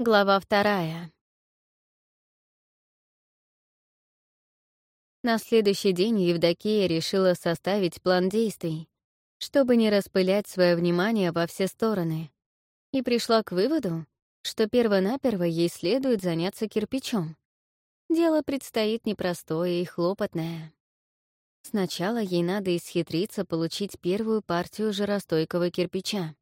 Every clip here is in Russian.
Глава вторая. На следующий день Евдокия решила составить план действий, чтобы не распылять свое внимание во все стороны, и пришла к выводу, что первонаперво ей следует заняться кирпичом. Дело предстоит непростое и хлопотное. Сначала ей надо исхитриться получить первую партию жиростойкого кирпича.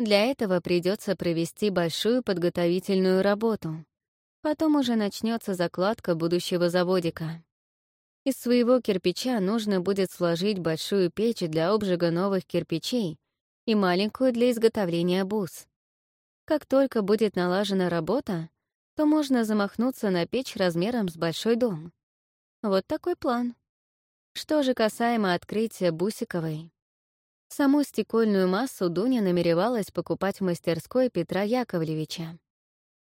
Для этого придется провести большую подготовительную работу. Потом уже начнется закладка будущего заводика. Из своего кирпича нужно будет сложить большую печь для обжига новых кирпичей и маленькую для изготовления бус. Как только будет налажена работа, то можно замахнуться на печь размером с большой дом. Вот такой план. Что же касаемо открытия Бусиковой, Саму стекольную массу Дуня намеревалась покупать в мастерской Петра Яковлевича.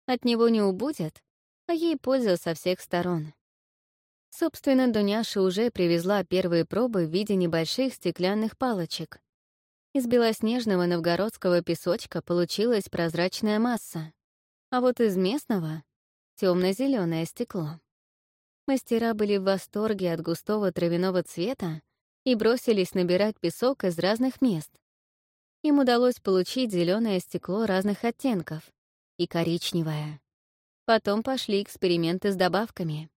От него не убудет, а ей польза со всех сторон. Собственно, Дуняша уже привезла первые пробы в виде небольших стеклянных палочек. Из белоснежного новгородского песочка получилась прозрачная масса, а вот из местного — темно зеленое стекло. Мастера были в восторге от густого травяного цвета и бросились набирать песок из разных мест. Им удалось получить зеленое стекло разных оттенков и коричневое. Потом пошли эксперименты с добавками.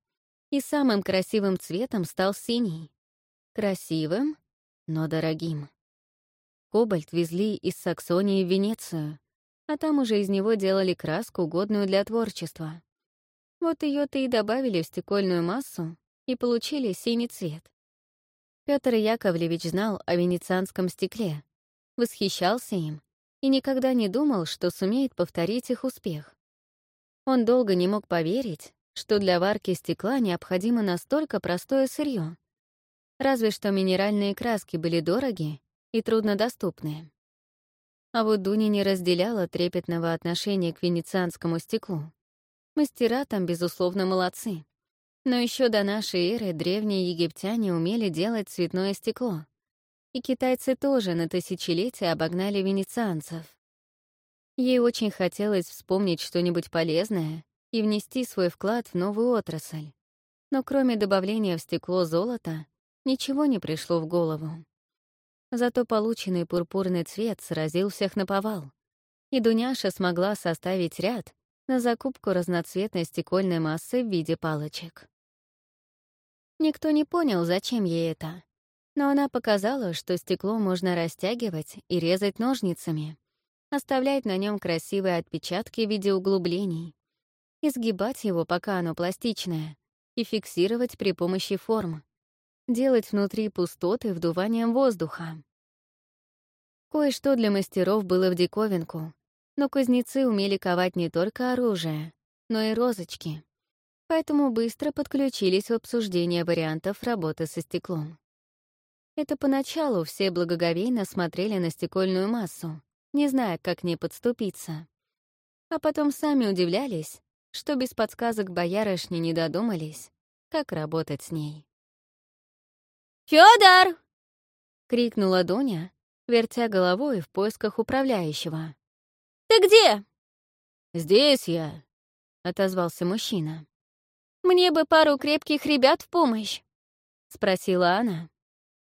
И самым красивым цветом стал синий. Красивым, но дорогим. Кобальт везли из Саксонии в Венецию, а там уже из него делали краску, годную для творчества. Вот ее то и добавили в стекольную массу и получили синий цвет. Петр Яковлевич знал о венецианском стекле, восхищался им и никогда не думал, что сумеет повторить их успех. Он долго не мог поверить, что для варки стекла необходимо настолько простое сырье. Разве что минеральные краски были дороги и труднодоступны. А вот Дуня не разделяла трепетного отношения к венецианскому стеклу. Мастера там, безусловно, молодцы. Но еще до нашей эры древние египтяне умели делать цветное стекло. И китайцы тоже на тысячелетия обогнали венецианцев. Ей очень хотелось вспомнить что-нибудь полезное и внести свой вклад в новую отрасль. Но кроме добавления в стекло золота, ничего не пришло в голову. Зато полученный пурпурный цвет сразил всех на повал, и Дуняша смогла составить ряд на закупку разноцветной стекольной массы в виде палочек. Никто не понял, зачем ей это. Но она показала, что стекло можно растягивать и резать ножницами, оставлять на нем красивые отпечатки в виде углублений, изгибать его, пока оно пластичное, и фиксировать при помощи форм, делать внутри пустоты вдуванием воздуха. Кое-что для мастеров было в диковинку, но кузнецы умели ковать не только оружие, но и розочки поэтому быстро подключились в обсуждение вариантов работы со стеклом. Это поначалу все благоговейно смотрели на стекольную массу, не зная, как к ней подступиться. А потом сами удивлялись, что без подсказок боярышни не додумались, как работать с ней. «Фёдор!» — крикнула Дуня, вертя головой в поисках управляющего. «Ты где?» «Здесь я», — отозвался мужчина. «Мне бы пару крепких ребят в помощь», — спросила она.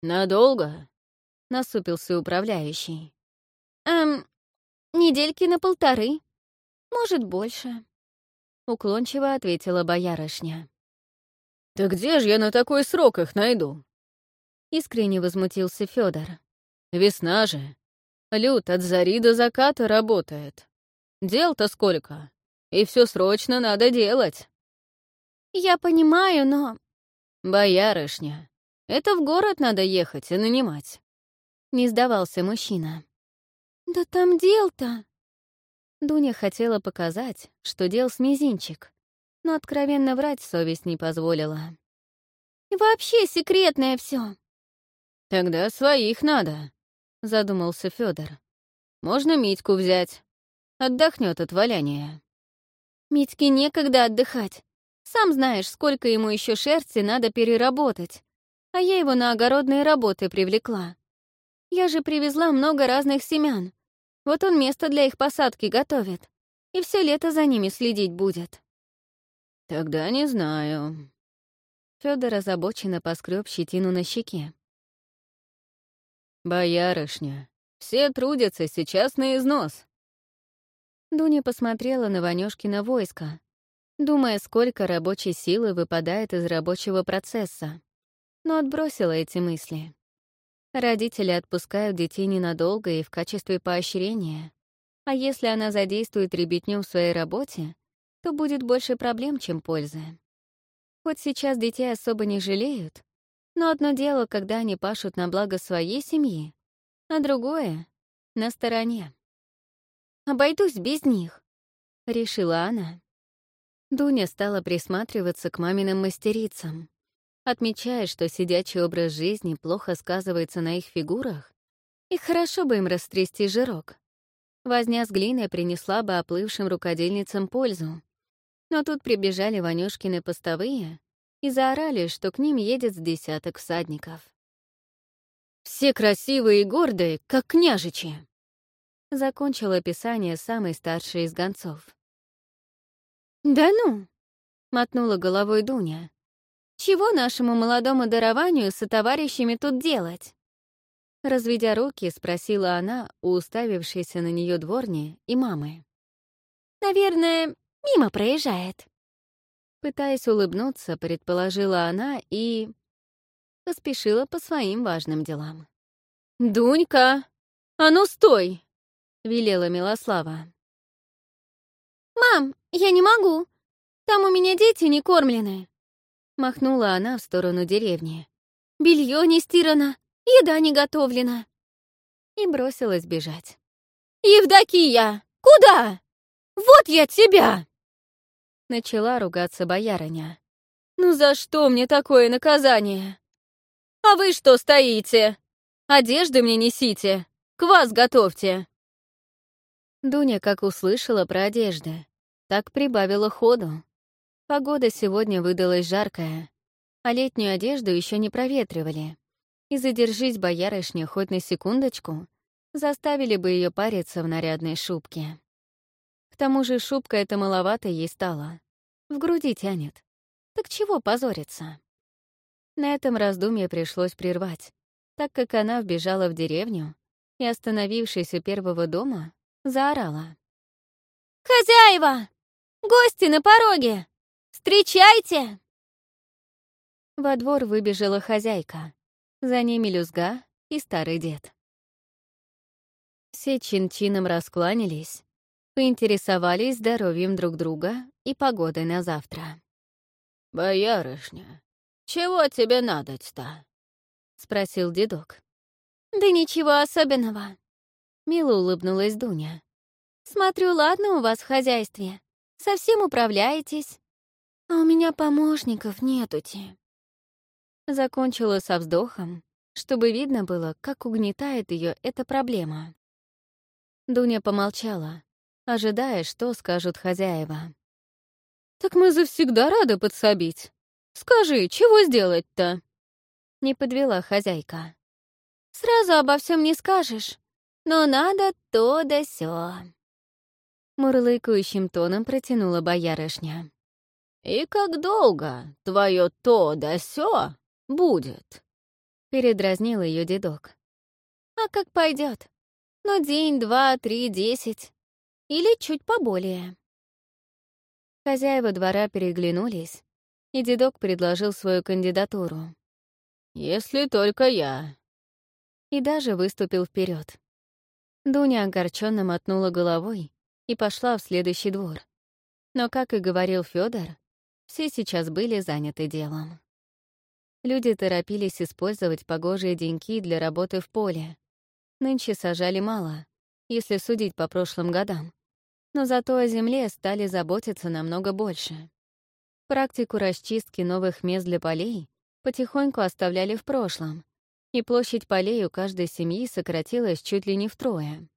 «Надолго?» — насупился управляющий. «Эм, недельки на полторы, может, больше», — уклончиво ответила боярышня. «Да где же я на такой срок их найду?» Искренне возмутился Федор. «Весна же. Люд от зари до заката работает. Дел-то сколько, и все срочно надо делать». «Я понимаю, но...» «Боярышня, это в город надо ехать и нанимать». Не сдавался мужчина. «Да там дел-то...» Дуня хотела показать, что дел с мизинчик, но откровенно врать совесть не позволила. «И вообще секретное все. «Тогда своих надо», — задумался Федор. «Можно Митьку взять. Отдохнет от валяния». «Митьке некогда отдыхать. Сам знаешь, сколько ему еще шерсти надо переработать. А я его на огородные работы привлекла. Я же привезла много разных семян. Вот он место для их посадки готовит. и все лето за ними следить будет. Тогда не знаю. Федор озабоченно поскреб щетину на щеке. Боярышня, все трудятся сейчас на износ. Дуня посмотрела на Ванёшкино войско, думая, сколько рабочей силы выпадает из рабочего процесса, но отбросила эти мысли. Родители отпускают детей ненадолго и в качестве поощрения, а если она задействует ребятню в своей работе, то будет больше проблем, чем пользы. Хоть сейчас детей особо не жалеют, но одно дело, когда они пашут на благо своей семьи, а другое — на стороне. «Обойдусь без них», — решила она. Дуня стала присматриваться к маминым мастерицам, отмечая, что сидячий образ жизни плохо сказывается на их фигурах, и хорошо бы им растрясти жирок. Возня с глиной принесла бы оплывшим рукодельницам пользу, но тут прибежали Ванюшкины постовые и заорали, что к ним едет с десяток всадников. «Все красивые и гордые, как княжичи!» Закончил описание самый старший из гонцов. «Да ну!» — мотнула головой Дуня. «Чего нашему молодому дарованию со товарищами тут делать?» Разведя руки, спросила она у уставившейся на нее дворни и мамы. «Наверное, Мимо проезжает». Пытаясь улыбнуться, предположила она и... поспешила по своим важным делам. «Дунька, а ну стой!» — велела Милослава. «Мам, я не могу. Там у меня дети не кормлены». Махнула она в сторону деревни. Белье не стирано, еда не готовлена». И бросилась бежать. «Евдокия, куда? Вот я тебя!» Начала ругаться боярыня. «Ну за что мне такое наказание? А вы что стоите? Одежды мне несите, квас готовьте!» Дуня, как услышала про одежды, так прибавила ходу. Погода сегодня выдалась жаркая, а летнюю одежду еще не проветривали. И задержись боярышня хоть на секундочку, заставили бы ее париться в нарядной шубке. К тому же шубка эта маловато ей стала. В груди тянет. Так чего позориться? На этом раздумье пришлось прервать, так как она вбежала в деревню и, остановившись у первого дома, заорала. «Хозяева! Гости на пороге! Встречайте!» Во двор выбежала хозяйка. За ними люзга и старый дед. Все чин-чином раскланялись, поинтересовались здоровьем друг друга и погодой на завтра. «Боярышня, чего тебе надоть-то?» — спросил дедок. «Да ничего особенного», — мило улыбнулась Дуня. «Смотрю, ладно у вас в хозяйстве. Совсем управляетесь. А у меня помощников нетути». Закончила со вздохом, чтобы видно было, как угнетает ее эта проблема. Дуня помолчала, ожидая, что скажут хозяева. «Так мы завсегда рады подсобить. Скажи, чего сделать-то?» Не подвела хозяйка. «Сразу обо всем не скажешь, но надо то да сё». Мурлыкающим тоном протянула боярышня. «И как долго твое то да сё будет?» Передразнил ее дедок. «А как пойдет? Ну, день, два, три, десять. Или чуть поболее. Хозяева двора переглянулись, и дедок предложил свою кандидатуру. «Если только я». И даже выступил вперед. Дуня огорченно мотнула головой и пошла в следующий двор. Но, как и говорил Федор, все сейчас были заняты делом. Люди торопились использовать погожие деньки для работы в поле. Нынче сажали мало, если судить по прошлым годам но зато о земле стали заботиться намного больше. Практику расчистки новых мест для полей потихоньку оставляли в прошлом, и площадь полей у каждой семьи сократилась чуть ли не втрое.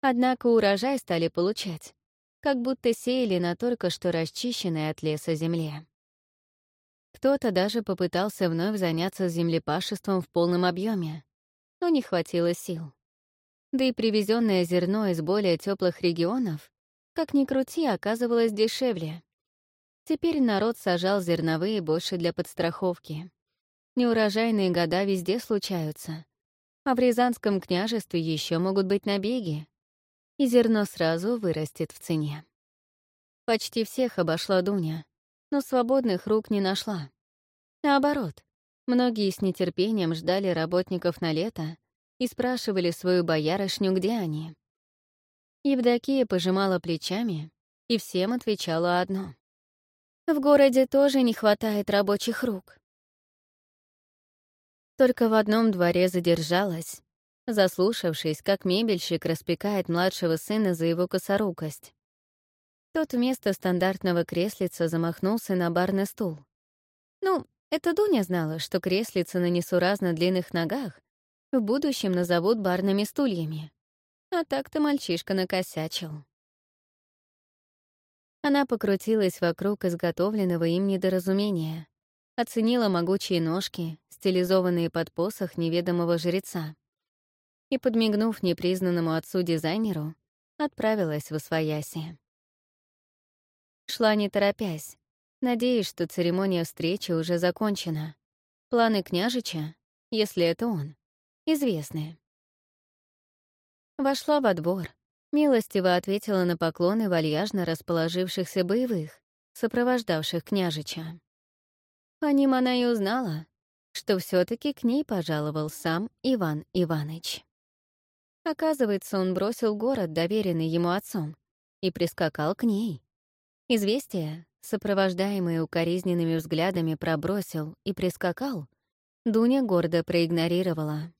Однако урожай стали получать, как будто сеяли на только что расчищенной от леса земле. Кто-то даже попытался вновь заняться землепашеством в полном объеме, но не хватило сил. Да и привезенное зерно из более теплых регионов как ни крути, оказывалось дешевле. Теперь народ сажал зерновые больше для подстраховки. Неурожайные года везде случаются. А в Рязанском княжестве еще могут быть набеги. И зерно сразу вырастет в цене. Почти всех обошла Дуня, но свободных рук не нашла. Наоборот, многие с нетерпением ждали работников на лето и спрашивали свою боярышню, где они. Евдокия пожимала плечами и всем отвечала одно. В городе тоже не хватает рабочих рук. Только в одном дворе задержалась, заслушавшись, как мебельщик распекает младшего сына за его косорукость. Тот вместо стандартного креслица замахнулся на барный стул. Ну, это Дуня знала, что креслица на несуразно длинных ногах в будущем назовут барными стульями. А так-то мальчишка накосячил. Она покрутилась вокруг изготовленного им недоразумения, оценила могучие ножки, стилизованные под посох неведомого жреца, и, подмигнув непризнанному отцу-дизайнеру, отправилась в Освояси. Шла не торопясь, надеясь, что церемония встречи уже закончена. Планы княжича, если это он, известны. Вошла во двор, милостиво ответила на поклоны вальяжно расположившихся боевых, сопровождавших княжича. По ним она и узнала, что все таки к ней пожаловал сам Иван Иваныч. Оказывается, он бросил город, доверенный ему отцом, и прискакал к ней. Известие, сопровождаемое укоризненными взглядами, пробросил и прискакал, Дуня гордо проигнорировала.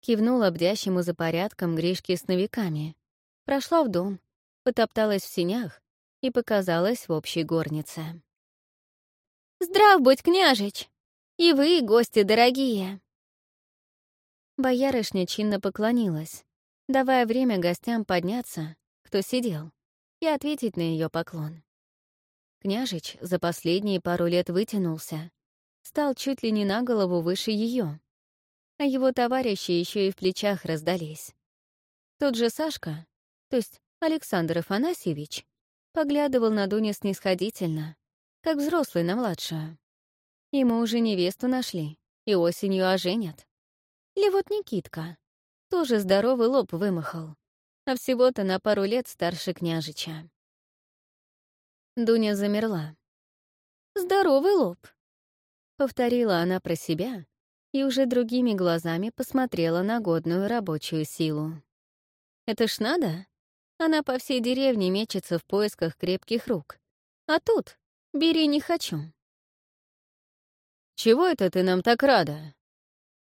Кивнула бдящему за порядком Гришке с новиками, прошла в дом, потопталась в синях и показалась в общей горнице. «Здрав будь, княжич! И вы, гости дорогие!» Боярышня чинно поклонилась, давая время гостям подняться, кто сидел, и ответить на ее поклон. Княжич за последние пару лет вытянулся, стал чуть ли не на голову выше ее, а его товарищи еще и в плечах раздались. Тот же Сашка, то есть Александр Афанасьевич, поглядывал на Дуню снисходительно, как взрослый на младшую. Ему уже невесту нашли и осенью оженят. Или вот Никитка. Тоже здоровый лоб вымахал, а всего-то на пару лет старше княжича. Дуня замерла. «Здоровый лоб», — повторила она про себя и уже другими глазами посмотрела на годную рабочую силу. «Это ж надо? Она по всей деревне мечется в поисках крепких рук. А тут бери не хочу». «Чего это ты нам так рада?»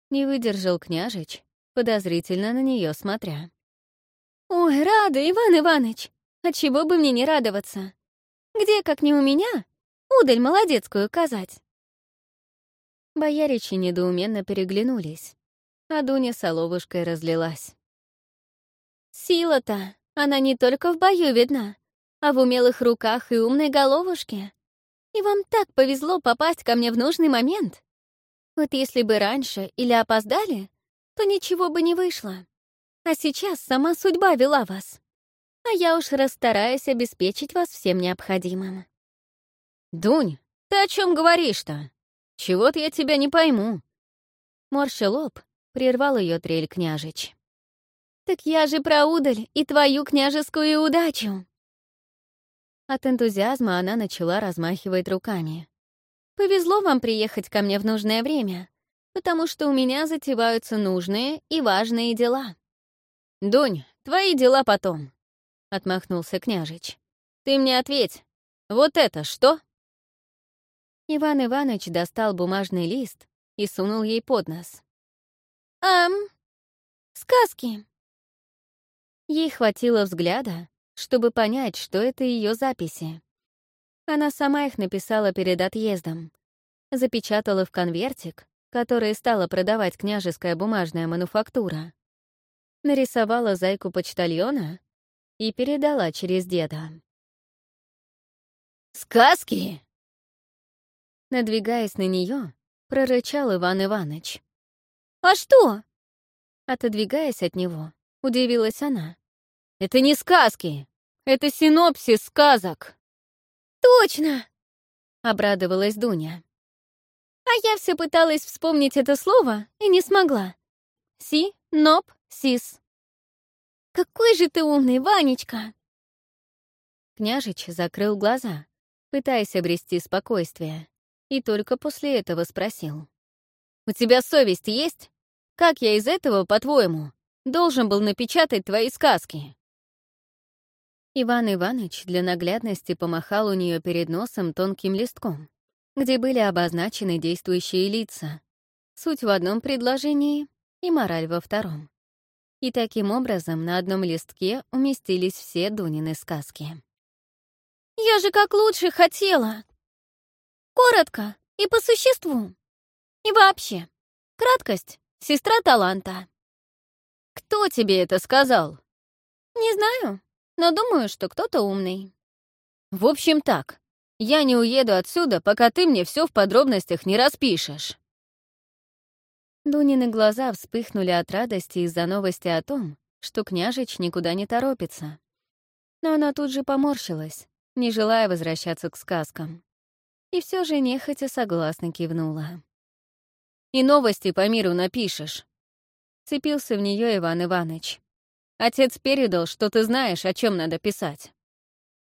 Не выдержал княжич, подозрительно на нее смотря. «Ой, рада, Иван Иваныч! Отчего бы мне не радоваться? Где, как не у меня, удаль молодецкую казать?» Бояричи недоуменно переглянулись, а Дуня соловушкой разлилась. «Сила-то, она не только в бою видна, а в умелых руках и умной головушке. И вам так повезло попасть ко мне в нужный момент. Вот если бы раньше или опоздали, то ничего бы не вышло. А сейчас сама судьба вела вас. А я уж расстараюсь обеспечить вас всем необходимым. «Дунь, ты о чем говоришь-то? Чего-то я тебя не пойму». Морща лоб, прервал ее трель княжич. «Так я же про удаль и твою княжескую удачу!» От энтузиазма она начала размахивать руками. Повезло вам приехать ко мне в нужное время, потому что у меня затеваются нужные и важные дела». «Дунь, твои дела потом», — отмахнулся княжич. «Ты мне ответь, вот это что?» Иван Иванович достал бумажный лист и сунул ей под нос. «Ам, сказки». Ей хватило взгляда, чтобы понять, что это ее записи. Она сама их написала перед отъездом. Запечатала в конвертик, который стала продавать княжеская бумажная мануфактура. Нарисовала зайку почтальона и передала через деда. «Сказки!» Надвигаясь на нее, прорычал Иван Иванович. «А что?» Отодвигаясь от него, удивилась она. «Это не сказки! Это синопсис сказок!» «Точно!» — обрадовалась Дуня. А я все пыталась вспомнить это слово и не смогла. Си, ноп, сис. Какой же ты умный, Ванечка! Княжич закрыл глаза, пытаясь обрести спокойствие, и только после этого спросил. «У тебя совесть есть? Как я из этого, по-твоему, должен был напечатать твои сказки?» Иван Иванович для наглядности помахал у нее перед носом тонким листком где были обозначены действующие лица, суть в одном предложении и мораль во втором. И таким образом на одном листке уместились все Дунины сказки. «Я же как лучше хотела! Коротко и по существу. И вообще, краткость — сестра таланта». «Кто тебе это сказал?» «Не знаю, но думаю, что кто-то умный». «В общем так, я не уеду отсюда, пока ты мне все в подробностях не распишешь». Дунины глаза вспыхнули от радости из-за новости о том, что княжич никуда не торопится. Но она тут же поморщилась, не желая возвращаться к сказкам. И все же нехотя согласно кивнула. «И новости по миру напишешь», — цепился в нее Иван Иванович. «Отец передал, что ты знаешь, о чем надо писать».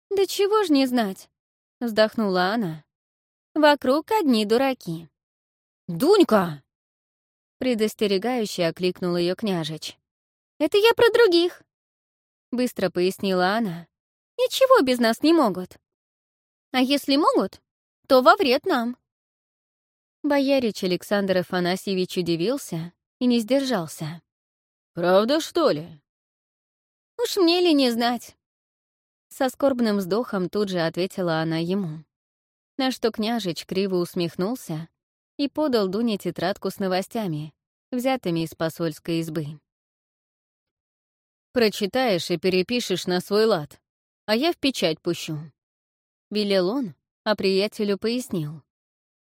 «Да чего ж не знать? Вздохнула она. Вокруг одни дураки. «Дунька!» Предостерегающе окликнул ее княжич. «Это я про других!» Быстро пояснила она. «Ничего без нас не могут. А если могут, то во вред нам». Боярич Александр Афанасьевич удивился и не сдержался. «Правда, что ли?» «Уж мне ли не знать?» Со скорбным вздохом тут же ответила она ему. На что княжич криво усмехнулся и подал Дуне тетрадку с новостями, взятыми из посольской избы. «Прочитаешь и перепишешь на свой лад, а я в печать пущу». Велел он, а приятелю пояснил.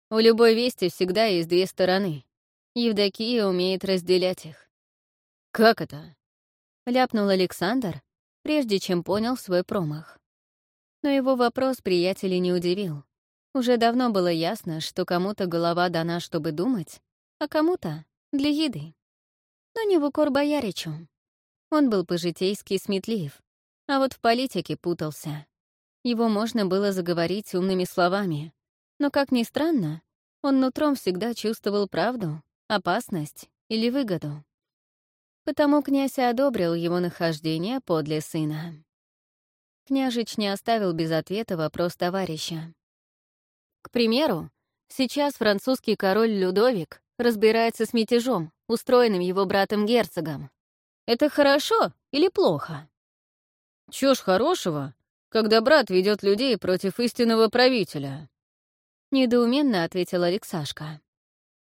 «У любой вести всегда есть две стороны. Евдокия умеет разделять их». «Как это?» — ляпнул Александр, прежде чем понял свой промах. Но его вопрос приятеля не удивил. Уже давно было ясно, что кому-то голова дана, чтобы думать, а кому-то — для еды. Но не в укор бояричу. Он был по-житейски сметлив, а вот в политике путался. Его можно было заговорить умными словами, но, как ни странно, он нутром всегда чувствовал правду, опасность или выгоду. Потому князь одобрил его нахождение подле сына. Княжич не оставил без ответа вопрос товарища. К примеру, сейчас французский король Людовик разбирается с мятежом, устроенным его братом-герцогом. Это хорошо или плохо? Чё ж хорошего, когда брат ведет людей против истинного правителя? Недоуменно ответил Алексашка.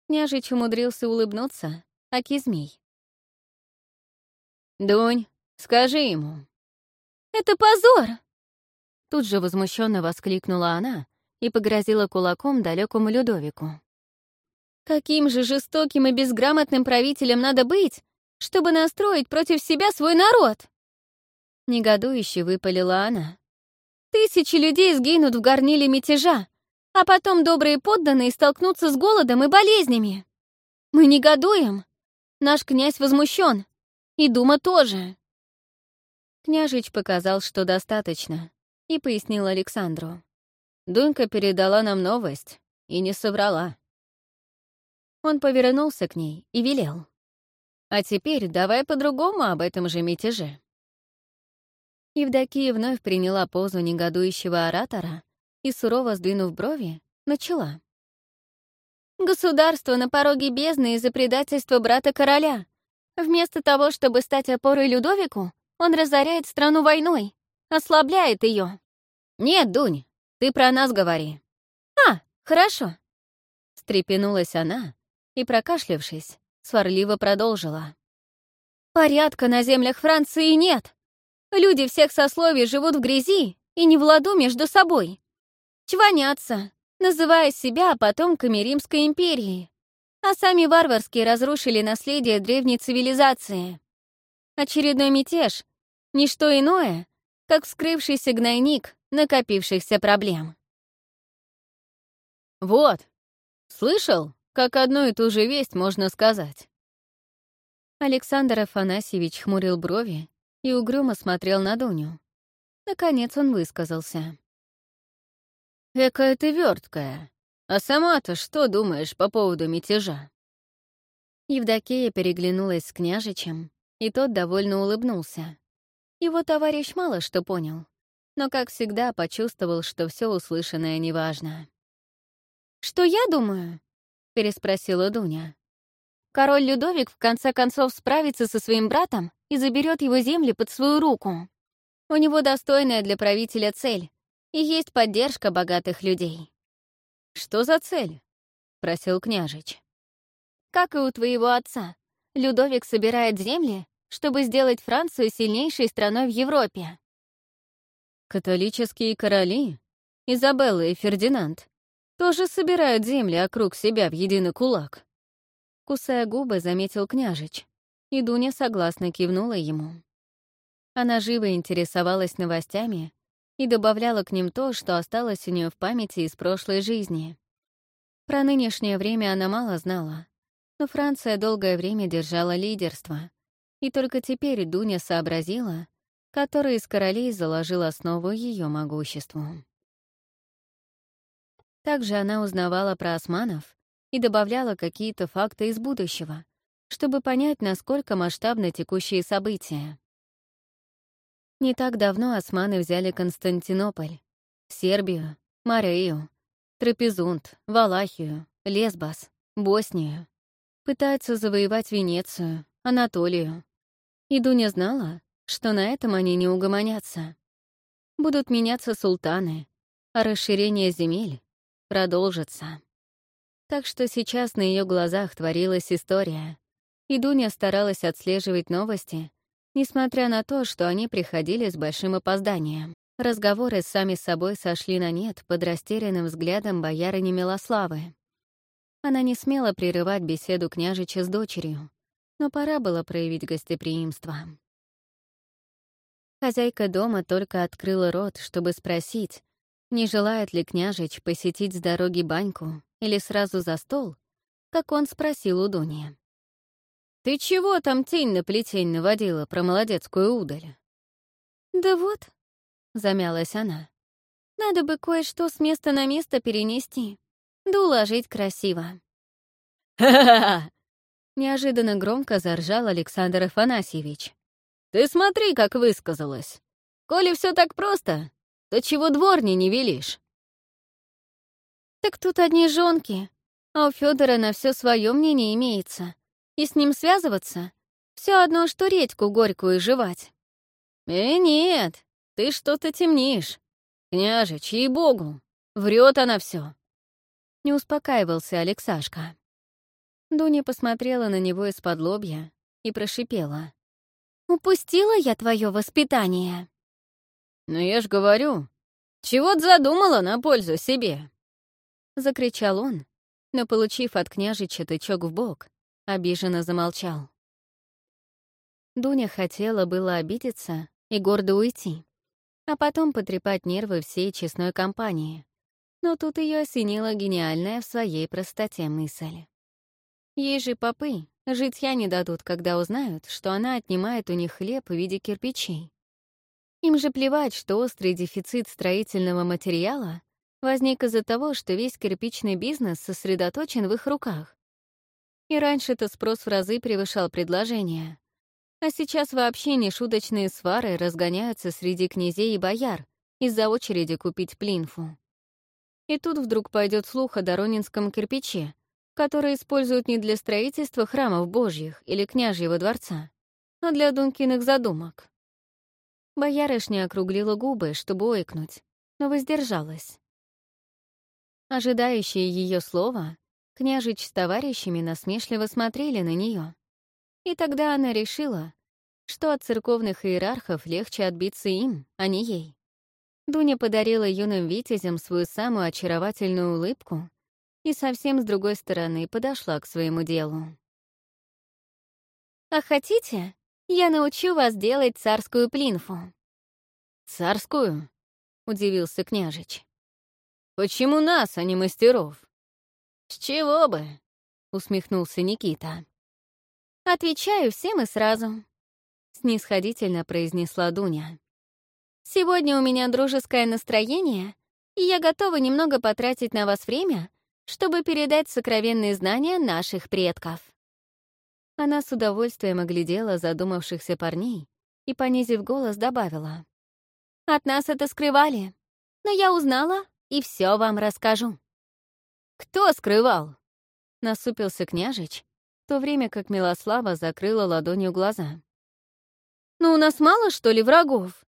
Княжич умудрился улыбнуться, а Кизмей «Дунь, скажи ему». «Это позор!» Тут же возмущенно воскликнула она и погрозила кулаком далекому Людовику. «Каким же жестоким и безграмотным правителем надо быть, чтобы настроить против себя свой народ?» Негодующе выпалила она. «Тысячи людей сгинут в горниле мятежа, а потом добрые подданные столкнутся с голодом и болезнями. Мы негодуем. Наш князь возмущен, и Дума тоже. Княжич показал, что достаточно, и пояснил Александру. Дунька передала нам новость и не соврала. Он повернулся к ней и велел. «А теперь давай по-другому об этом же мятеже». Евдокия вновь приняла позу негодующего оратора и, сурово сдвинув брови, начала. «Государство на пороге бездны из-за предательства брата короля. Вместо того, чтобы стать опорой Людовику, он разоряет страну войной, ослабляет ее. Нет, Дунь, ты про нас говори. А, хорошо. Стрепенулась она и, прокашлявшись, сварливо продолжила. Порядка на землях Франции нет. Люди всех сословий живут в грязи и не в ладу между собой. Чванятся, называя себя потомками Римской империи а сами варварские разрушили наследие древней цивилизации. Очередной мятеж — ничто иное, как вскрывшийся гнойник накопившихся проблем. «Вот, слышал, как одну и ту же весть можно сказать?» Александр Афанасьевич хмурил брови и угрюмо смотрел на Дуню. Наконец он высказался. «Экая ты верткая. А сама-то что думаешь по поводу мятежа?» Евдокия переглянулась с княжичем, и тот довольно улыбнулся. Его товарищ мало что понял, но, как всегда, почувствовал, что все услышанное неважно. «Что я думаю?» — переспросила Дуня. Король Людовик в конце концов справится со своим братом и заберет его земли под свою руку. У него достойная для правителя цель, и есть поддержка богатых людей. «Что за цель?» — просил княжич. «Как и у твоего отца, Людовик собирает земли, чтобы сделать Францию сильнейшей страной в Европе». «Католические короли, Изабелла и Фердинанд, тоже собирают земли округ себя в единый кулак», Кусая губы, заметил княжич, и Дуня согласно кивнула ему. Она живо интересовалась новостями и добавляла к ним то, что осталось у нее в памяти из прошлой жизни. Про нынешнее время она мало знала, но Франция долгое время держала лидерство, и только теперь Дуня сообразила, который из королей заложил основу ее могуществу. Также она узнавала про османов и добавляла какие-то факты из будущего, чтобы понять, насколько масштабны текущие события. Не так давно османы взяли Константинополь, Сербию, Морею, Трапезунд, Валахию, Лесбос, Боснию. Пытаются завоевать Венецию, Анатолию. И Дуня знала, что на этом они не угомонятся. Будут меняться султаны, а расширение земель продолжится. Так что сейчас на ее глазах творилась история, и Дуня старалась отслеживать новости, несмотря на то, что они приходили с большим опозданием. Разговоры сами собой сошли на нет под растерянным взглядом боярыни Милославы. Она не смела прерывать беседу княжича с дочерью, но пора было проявить гостеприимство. Хозяйка дома только открыла рот, чтобы спросить, не желает ли княжич посетить с дороги баньку или сразу за стол, как он спросил у Дуни. «Ты чего там тень на плетень наводила про молодецкую удаль?» «Да вот», — замялась она, — «надо бы кое-что с места на место перенести, да уложить красиво». «Ха-ха-ха!» — неожиданно громко заржал Александр Афанасьевич. «Ты смотри, как высказалась. Коли все так просто, то чего дворни не велишь?» Так тут одни жонки, а у Федора на все свое мнение имеется. И с ним связываться — все одно, что редьку горькую жевать. «Э, нет, ты что-то темнишь. Княжич, ей-богу, врет она все. Не успокаивался Алексашка. Дуня посмотрела на него из-под лобья и прошипела. «Упустила я твое воспитание». «Ну я ж говорю, чего-то задумала на пользу себе». — закричал он, но, получив от княжича тычок в бок, обиженно замолчал. Дуня хотела было обидеться и гордо уйти, а потом потрепать нервы всей честной компании. Но тут ее осенила гениальная в своей простоте мысль. Ей же попы житья не дадут, когда узнают, что она отнимает у них хлеб в виде кирпичей. Им же плевать, что острый дефицит строительного материала возник из-за того, что весь кирпичный бизнес сосредоточен в их руках. И раньше-то спрос в разы превышал предложение. А сейчас вообще нешуточные свары разгоняются среди князей и бояр из-за очереди купить плинфу. И тут вдруг пойдет слух о Доронинском кирпиче, который используют не для строительства храмов божьих или княжьего дворца, а для Дункиных задумок. Боярышня округлила губы, чтобы ойкнуть, но воздержалась. Ожидающие ее слова, княжич с товарищами насмешливо смотрели на нее. И тогда она решила, что от церковных иерархов легче отбиться им, а не ей. Дуня подарила юным витязям свою самую очаровательную улыбку и совсем с другой стороны подошла к своему делу. «А хотите, я научу вас делать царскую плинфу?» царскую?» — удивился княжич. «Почему нас, а не мастеров?» «С чего бы?» — усмехнулся Никита. «Отвечаю всем и сразу», — снисходительно произнесла Дуня. «Сегодня у меня дружеское настроение, и я готова немного потратить на вас время, чтобы передать сокровенные знания наших предков». Она с удовольствием оглядела задумавшихся парней и, понизив голос, добавила. «От нас это скрывали, но я узнала и все вам расскажу». «Кто скрывал?» — насупился княжич, в то время как Милослава закрыла ладонью глаза. «Ну, у нас мало, что ли, врагов?»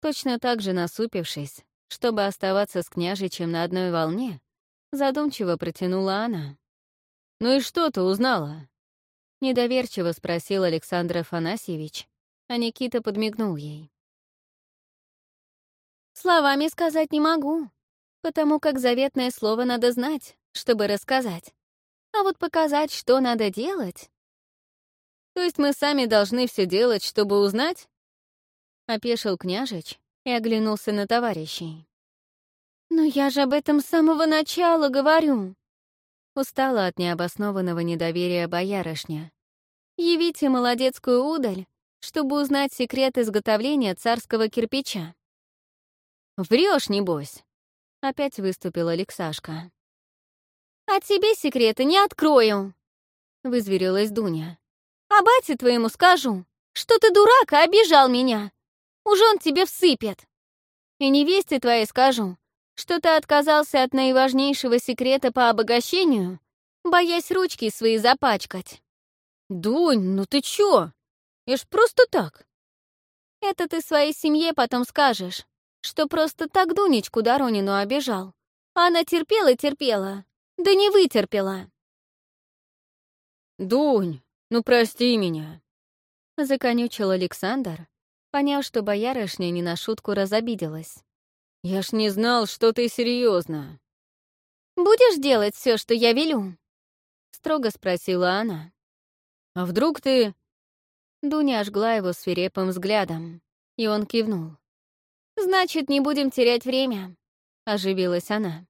Точно так же насупившись, чтобы оставаться с княжичем на одной волне, задумчиво протянула она. «Ну и что ты узнала?» Недоверчиво спросил Александр Афанасьевич, а Никита подмигнул ей. «Словами сказать не могу, потому как заветное слово надо знать, чтобы рассказать. А вот показать, что надо делать... То есть мы сами должны все делать, чтобы узнать? Опешил княжич и оглянулся на товарищей. «Но я же об этом с самого начала говорю!» Устала от необоснованного недоверия боярышня. «Явите молодецкую удаль, чтобы узнать секрет изготовления царского кирпича». Врешь, небось!» — опять выступил Алексашка. «А тебе секреты не открою!» — вызверилась Дуня. «А бате твоему скажу, что ты дурак, а обижал меня. Уж он тебе всыпет. И невесте твоей скажу, что ты отказался от наиважнейшего секрета по обогащению, боясь ручки свои запачкать. «Дунь, ну ты чё? Я ж просто так!» «Это ты своей семье потом скажешь, что просто так Дунечку Доронину обижал. Она терпела-терпела, да не вытерпела». «Дунь, ну прости меня!» Законючил Александр, поняв, что боярышня не на шутку разобиделась. «Я ж не знал, что ты серьезно. «Будешь делать все, что я велю?» — строго спросила она. «А вдруг ты...» Дуня ожгла его свирепым взглядом, и он кивнул. «Значит, не будем терять время», — оживилась она.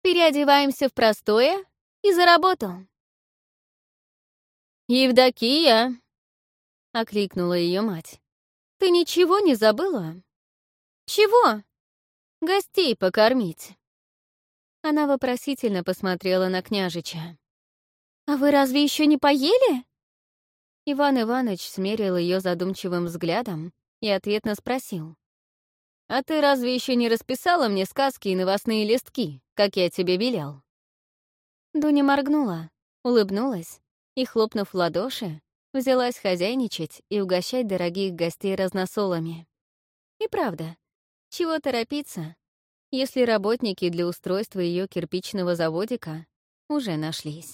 «Переодеваемся в простое и за работу». «Евдокия!» — окликнула ее мать. «Ты ничего не забыла?» «Чего?» «Гостей покормить». Она вопросительно посмотрела на княжича. «А вы разве еще не поели?» Иван Иванович смерил ее задумчивым взглядом и ответно спросил. «А ты разве еще не расписала мне сказки и новостные листки, как я тебе велел?» Дуня моргнула, улыбнулась и, хлопнув в ладоши, взялась хозяйничать и угощать дорогих гостей разносолами. И правда, чего торопиться, если работники для устройства ее кирпичного заводика уже нашлись.